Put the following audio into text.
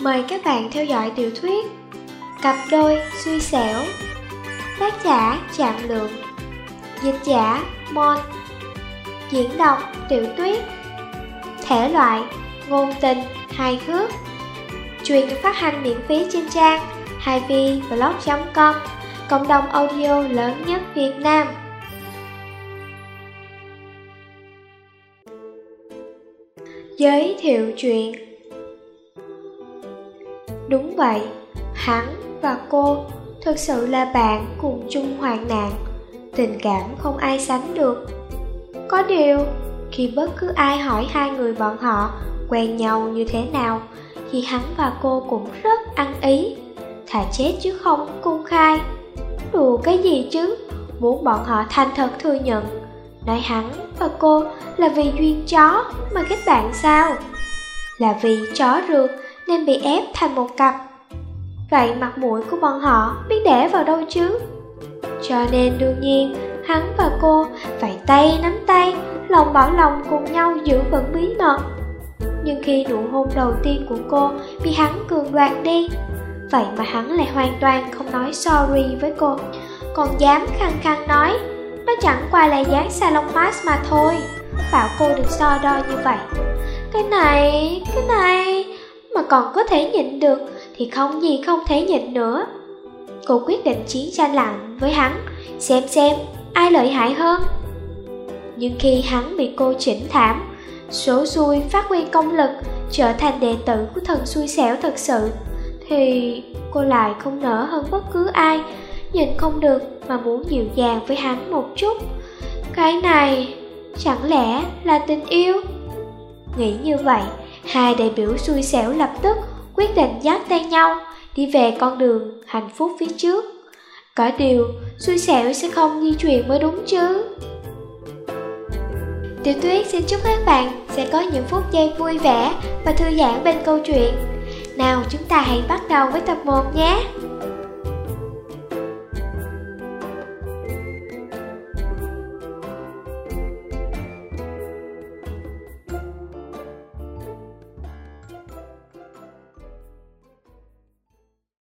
Mời các bạn theo dõi tiểu thuyết Cặp đôi xui xẻo, Tác giả Trạm Lượng, Dịch giả Mon, Diễn đọc Tiểu Tuyết, Thể loại Ngôn tình hài hước Truyền được phát hành miễn phí trên trang hivblog.com Cộng đồng audio lớn nhất Việt Nam. Giới thiệu chuyện Đúng vậy, hắn và cô thực sự là bạn cùng chung hoạn nạn, tình cảm không ai sánh được. Có điều, khi bất cứ ai hỏi hai người bọn họ quen nhau như thế nào, thì hắn và cô cũng rất ăn ý, thà chết chứ không công khai. Đùa cái gì chứ, muốn bọn họ thành thật thừa nhận, nói hắn và cô là vì duyên chó mà kết bạn sao? Là vì chó rượt nên bị ép thành một cặp. Vậy mặt mũi của bọn họ biết để vào đâu chứ? Cho nên đương nhiên, hắn và cô phải tay nắm tay, lòng bảo lòng cùng nhau giữ vững bí mật. Nhưng khi nụ hôn đầu tiên của cô bị hắn cường đoạt đi, vậy mà hắn lại hoàn toàn không nói sorry với cô, còn dám khăng khăng nói, nó chẳng qua là dán salon mask mà thôi, bảo cô được so đo như vậy. Cái này, cái này mà còn có thể nhịn được thì không gì không thể nhịn nữa. Cô quyết định chiến tranh lặng với hắn, xem xem ai lợi hại hơn. Nhưng khi hắn bị cô chỉnh thảm, số xui phát huy công lực trở thành đệ tử của thần xui xẻo thật sự, thì cô lại không nở hơn bất cứ ai, nhìn không được mà muốn dịu dàng với hắn một chút. Cái này chẳng lẽ là tình yêu? Nghĩ như vậy, Hai đại biểu xui xẻo lập tức quyết định dắt tay nhau đi về con đường hạnh phúc phía trước. Có điều, xui xẻo sẽ không di chuyển mới đúng chứ. Tiểu Tuyết xin chúc các bạn sẽ có những phút giây vui vẻ và thư giãn bên câu chuyện. Nào chúng ta hãy bắt đầu với tập 1 nhé!